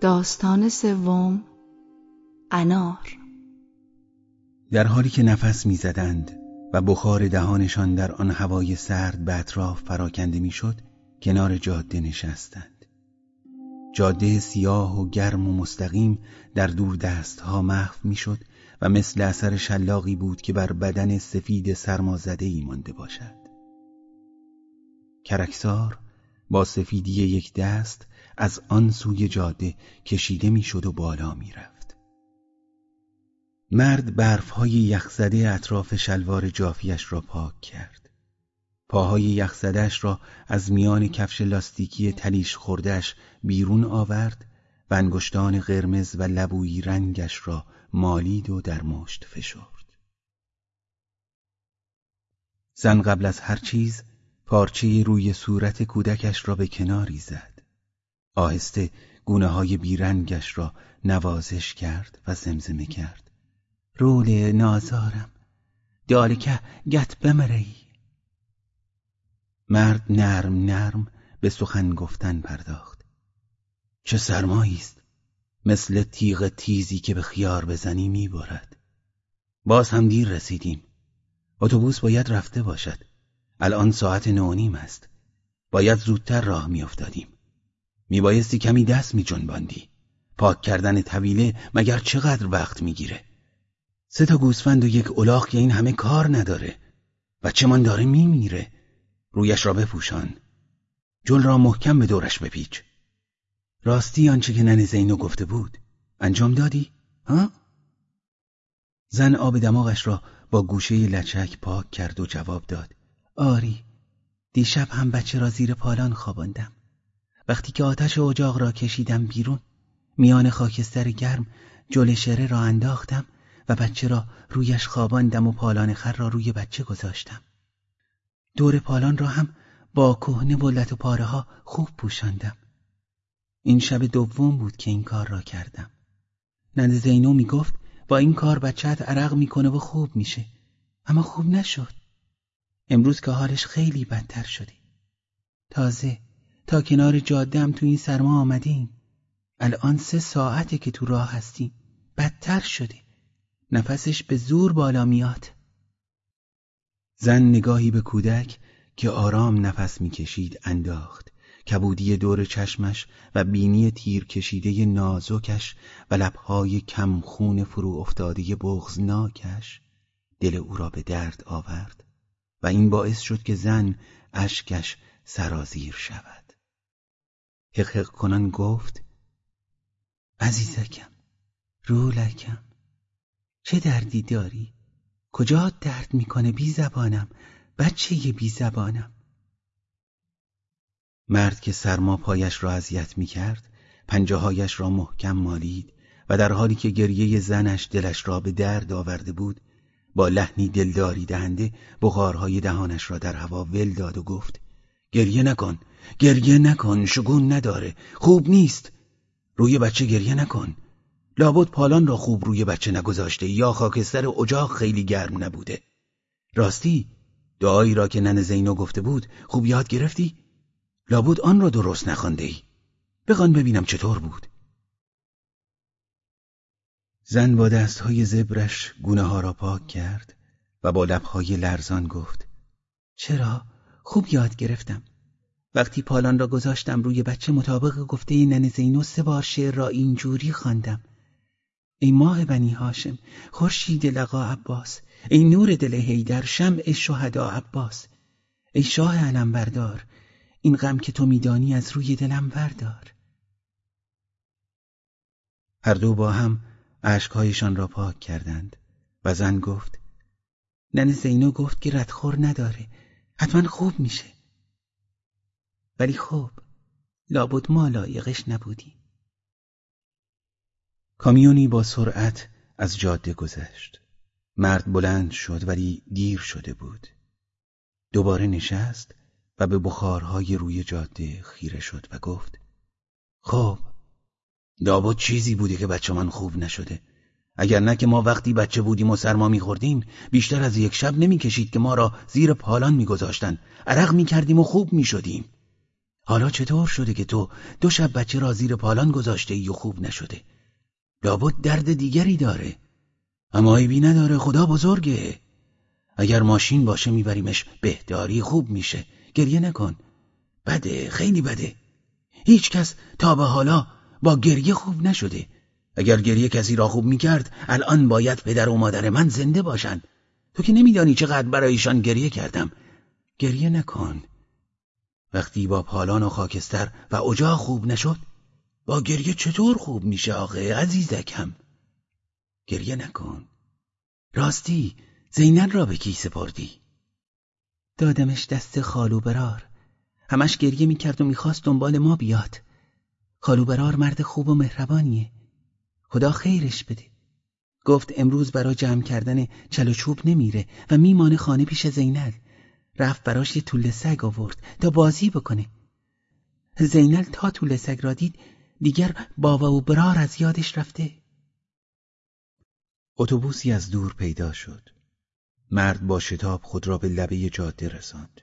داستان سوم انار. در حالی که نفس می‌زدند و بخار دهانشان در آن هوای سرد به اطراف پراکنده می‌شد کنار جاده نشستند. جاده سیاه و گرم و مستقیم در دور دست ها محو می‌شد و مثل اثر شلاقی بود که بر بدن سفید سرمازده ای مانده باشد. کرکسار با سفیدی یک دست از آن سوی جاده کشیده می‌شد و بالا می‌رفت. مرد برفهای یخزده اطراف شلوار جافیش را پاک کرد. پاهای یخزدهش را از میان کفش لاستیکی تلیش خوردهش بیرون آورد و انگشتان قرمز و لبویی رنگش را مالید و در مشت فشرد. زن قبل از هر چیز پارچه روی صورت کودکش را به کناری زد آهسته گونه های بیرنگش را نوازش کرد و زمزمه کرد. رول نازارم. دالکه گت بمری. مرد نرم نرم به سخن گفتن پرداخت. چه سرمایی است؟ مثل تیغ تیزی که به خیار بزنی می‌برد. باز هم دیر رسیدیم. اتوبوس باید رفته باشد. الان ساعت نونیم است. باید زودتر راه میافتادیم. میبایستی کمی دست میجنباندی. پاک کردن طویله مگر چقدر وقت می‌گیره؟ سه تا گوسفند و یک الاغ که این همه کار نداره. بچهمان داره میمیره. رویش را بپوشان. جل را محکم به دورش بپیچ. راستی آنچه که نن زینو گفته بود. انجام دادی؟ ها؟ زن آب دماغش را با گوشه لچک پاک کرد و جواب داد. آری دیشب هم بچه را زیر پالان خواباندم. وقتی که آتش اجاق را کشیدم بیرون میان خاکستر گرم جل شره را انداختم و بچه را رویش خواباندم و پالان خر را روی بچه گذاشتم. دور پالان را هم با کهنه لط و پاره ها خوب پوشاندم. این شب دوم بود که این کار را کردم. نند زینو می‌گفت با این کار بچهت عرق می‌کنه و خوب میشه. اما خوب نشد. امروز که حالش خیلی بدتر شده. تازه تا کنار جاده هم تو این سرما آمدیم. الان سه ساعته که تو راه هستیم. بدتر شده. نفسش به زور بالا میاد. زن نگاهی به کودک که آرام نفس می‌کشید انداخت. کبودی دور چشمش و بینی تیر کشیده نازکش و لبهای کم خون فرو افتاده بغزناکش دل او را به درد آورد. و این باعث شد که زن اشکش سرازیر شود. حقق کنان گفت عزیزکم رولکم چه دردی داری؟ کجا درد می‌کنه بی زبانم؟ بچه بی زبانم. مرد که سرما پایش را اذیت می‌کرد پنجههایش را محکم مالید و در حالی که گریه زنش دلش را به درد آورده بود با لحنی دلداری دهنده بخارهای دهانش را در هوا ول داد و گفت گریه نکن گریه نکن شگون نداره خوب نیست. روی بچه گریه نکن. لابد پالان را خوب روی بچه نگذاشته یا خاکستر اجاق خیلی گرم نبوده. راستی دعایی را که نن زینو گفته بود خوب یاد گرفتی؟ لابد آن را درست نخوانده ای. بخوان ببینم چطور بود. زن با دستهای زبرش گونه ها را پاک کرد و با لبهای لرزان گفت چرا؟ خوب یاد گرفتم. وقتی پالان را گذاشتم روی بچه مطابق گفته نن زینو سه بار شعر را اینجوری خواندم. ای ماه بنی هاشم خورشید لقا عباس. ای نور دل هیدر شمع شهدا عباس. ای شاه علم بردار این غم که تو میدانی از روی دلم بردار هر دو با هم اشکهایشان را پاک کردند. و زن گفت نن زینو گفت که ردخور نداره. حتما خوب میشه. ولی خوب لابد ما لایقش نبودی. کامیونی با سرعت از جاده گذشت. مرد بلند شد ولی دیر شده بود. دوباره نشست و به بخارهای روی جاده خیره شد و گفت خب لابد چیزی بوده که بچه من خوب نشده. اگر نه که ما وقتی بچه بودیم و سرما میخوردیم بیشتر از یک شب نمی‌کشید که ما را زیر پالان میگذاشتن. عرق می‌کردیم و خوب می‌شدیم. حالا چطور شده که تو دو شب بچه را زیر پالان گذاشته ای و خوب نشده؟ لابد درد دیگری داره. اما عیبی نداره خدا بزرگه. اگر ماشین باشه میبریمش بهداری خوب میشه. گریه نکن. بده خیلی بده. هیچ کس تا به حالا با گریه خوب نشده. اگر گریه کسی را خوب می‌کرد الان باید پدر و مادر من زنده باشند. تو که نمیدانی چقدر برایشان گریه کردم. گریه نکن. وقتی با پالان و خاکستر و اجاق خوب نشد با گریه چطور خوب میشه آقه عزیزکم؟ گریه نکن. راستی زینن را به کی سپردی؟ دادمش دست خالو برار. همش گریه می‌کرد و می‌خواست دنبال ما بیاد. خالو برار مرد خوب و مهربانیه. خدا خیرش بده. گفت امروز برا جمع کردن چل و چوب نمیره و میمانه خانه پیش زینل. رفت براش یه طول سگ آورد تا بازی بکنه. زینل تا طول سگ را دید دیگر بابا و برار از یادش رفته. اتوبوسی از دور پیدا شد. مرد با شتاب خود را به لبه جاده رساند.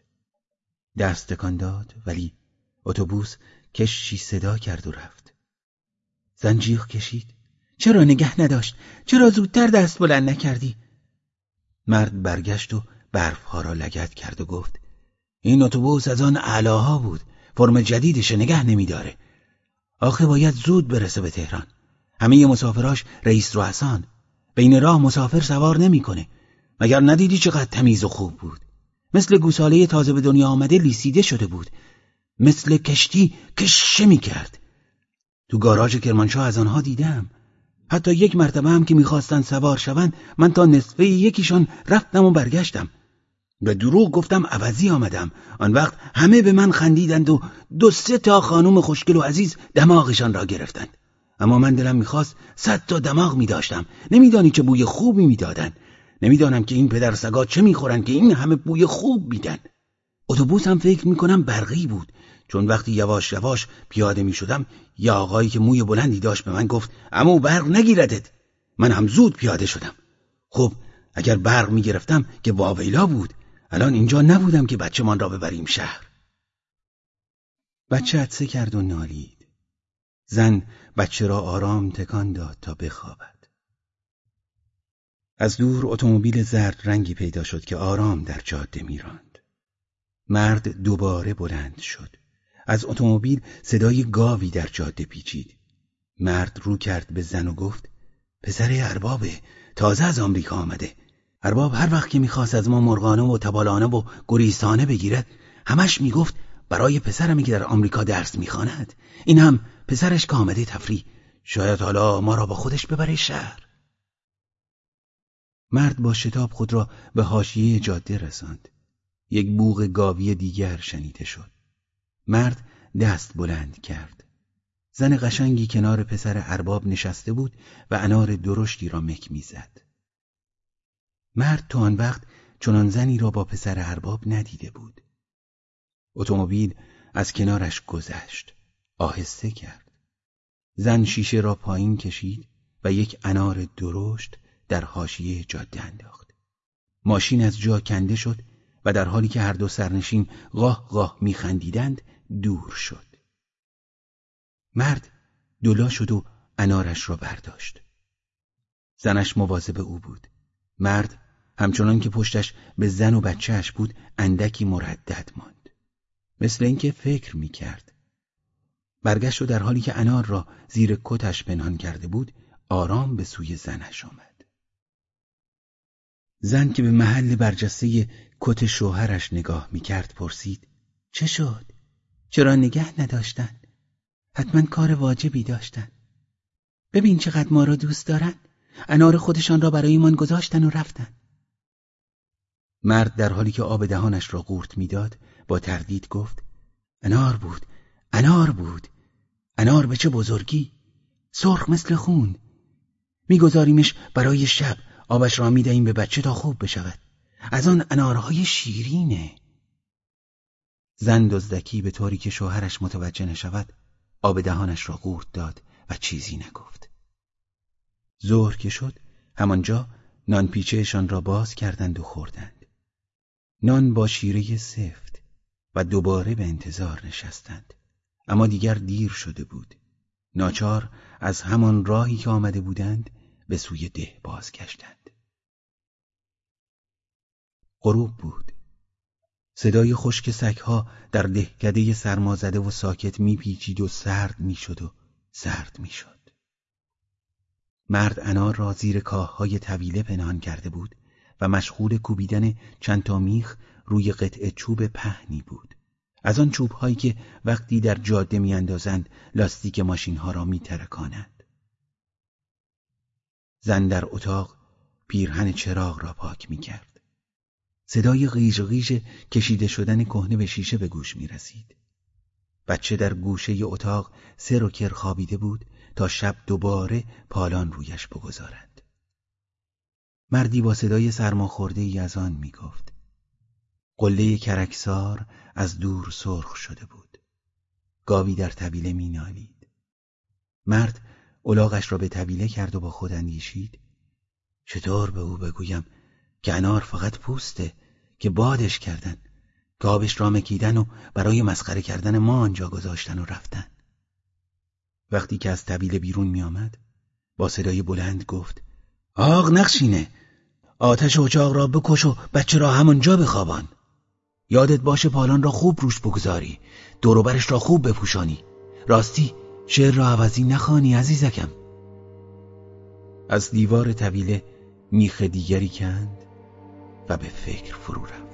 دست داد ولی اتوبوس کشی صدا کرد و رفت. زنجیغ کشید. چرا نگه نداشت؟ چرا زودتر دست بلند نکردی؟ مرد برگشت و برفها را لگت کرد و گفت این اتوبوس از آن علاها بود. فرم جدیدش نگه نمیداره. آخه باید زود برسه به تهران. همه مسافراش رئیس رو حسان بین راه مسافر سوار نمی‌کنه. مگر ندیدی چقدر تمیز و خوب بود؟ مثل گوساله تازه به دنیا آمده لیسیده شده بود. مثل کشتی کشه می‌کرد. تو گاراژ کرمانشاه از آنها دیدم. حتی یک مرتبه هم که می‌خواستن سوار شوند من تا نصفه یکیشان رفتم و برگشتم. به دروغ گفتم عوضی آمدم. آن وقت همه به من خندیدند و دو سه تا خانوم خوشگل و عزیز دماغشان را گرفتند. اما من دلم می‌خواست صد تا دماغ میداشتم. نمیدانی چه بوی خوبی می‌دادند نمی‌دانم که این پدر سگا چه می‌خورن که این همه بوی خوب میدن. اتوبوس هم فکر می‌کنم برقی بود. چون وقتی یواش یواش پیاده می‌شدم یا آقایی که موی بلندی داشت به من گفت امو برق نگیردت من هم زود پیاده شدم. خب اگر برق می‌گرفتم که واویلا بود الان اینجا نبودم که بچه من را ببریم شهر. بچه عدسه کرد و نالید. زن بچه را آرام تکان داد تا بخوابد. از دور اتومبیل زرد رنگی پیدا شد که آرام در جاده میراند مرد دوباره بلند شد. از اتومبیل صدای گاوی در جاده پیچید. مرد رو کرد به زن و گفت پسر اربابه تازه از آمریکا آمده. ارباب هر وقت که می‌خواست از ما مرغانه و تبالانه و گریستانه بگیرد همش می‌گفت برای پسرمی که در آمریکا درس می‌خواند این هم پسرش که آمده تفریح. شاید حالا ما را با خودش ببره شهر. مرد با شتاب خود را به حاشیه جاده رساند. یک بوغ گاوی دیگر شنیده شد. مرد دست بلند کرد. زن قشنگی کنار پسر ارباب نشسته بود و انار درشتی را مک می‌زد. مرد تا آن وقت چنان زنی را با پسر ارباب ندیده بود. اتومبیل از کنارش گذشت. آهسته کرد. زن شیشه را پایین کشید و یک انار درشت در حاشیه جاده انداخت. ماشین از جا کنده شد و در حالی که هر دو سرنشین غاه غاه میخندیدند دور شد. مرد دلا شد و انارش را برداشت. زنش مواظب او بود. مرد همچنان که پشتش به زن و بچهش بود اندکی مردد ماند. مثل اینکه فکر می‌کرد. برگشت و در حالی که انار را زیر کتش پنهان کرده بود آرام به سوی زنش آمد. زن که به محل برجسته کت شوهرش نگاه می‌کرد پرسید چه شد؟ چرا نگه نداشتن؟ حتما کار واجبی داشتن. ببین چقدر ما را دوست دارن. انار خودشان را برایمان گذاشتن و رفتن. مرد در حالی که آب دهانش را قورت می‌داد با تردید گفت انار بود انار بود. انار به چه بزرگی؟ سرخ مثل خون. میگذاریمش برای شب. آبش را می‌دهیم به بچه تا خوب بشود. از آن انارهای شیرینه. زن دزدکی به طوری که شوهرش متوجه نشود آب دهانش را قورت داد و چیزی نگفت. ظهر که شد همانجا نان پیچهشان را باز کردند و خوردند. نان با شیره سفت و دوباره به انتظار نشستند. اما دیگر دیر شده بود. ناچار از همان راهی که آمده بودند به سوی ده بازگشتند. غروب بود. صدای خشک سگها در دهکده سرمازده و ساکت میپیچید و سرد می‌شد و سرد می‌شد. مرد انار را زیر کاههای طویله پنهان کرده بود و مشغول کوبیدن چند تا میخ روی قطعه چوب پهنی بود. از آن چوب هایی که وقتی در جاده میاندازند لاستیک ماشین ها را میترکانند زن در اتاق پیرهن چراغ را پاک می‌کرد. صدای غیژ غیژ کشیده شدن کهنه به شیشه به گوش می رسید. بچه در گوشه اتاق سر و کر خوابیده بود تا شب دوباره پالان رویش بگذارند. مردی با صدای سرماخورده ای از آن می گفت. قله کرکسار از دور سرخ شده بود. گاوی در طبیله می نالید. مرد الاغش را به طبیله کرد و با خود اندیشید. چطور به او بگویم که انار فقط پوسته که بادش کردن گابش را مکیدن و برای مسخره کردن ما آنجا گذاشتن و رفتن. وقتی که از طبیله بیرون می آمد با صدای بلند گفت آق نقشینه آتش اچاق را بکش و بچه را همانجا بخوابان. یادت باشه پالان را خوب روش بگذاری دوروبرش را خوب بپوشانی. راستی شعر را عوضی نخوانی عزیزکم. از دیوار طویله میخ دیگری کند و به فکر فرو رفت.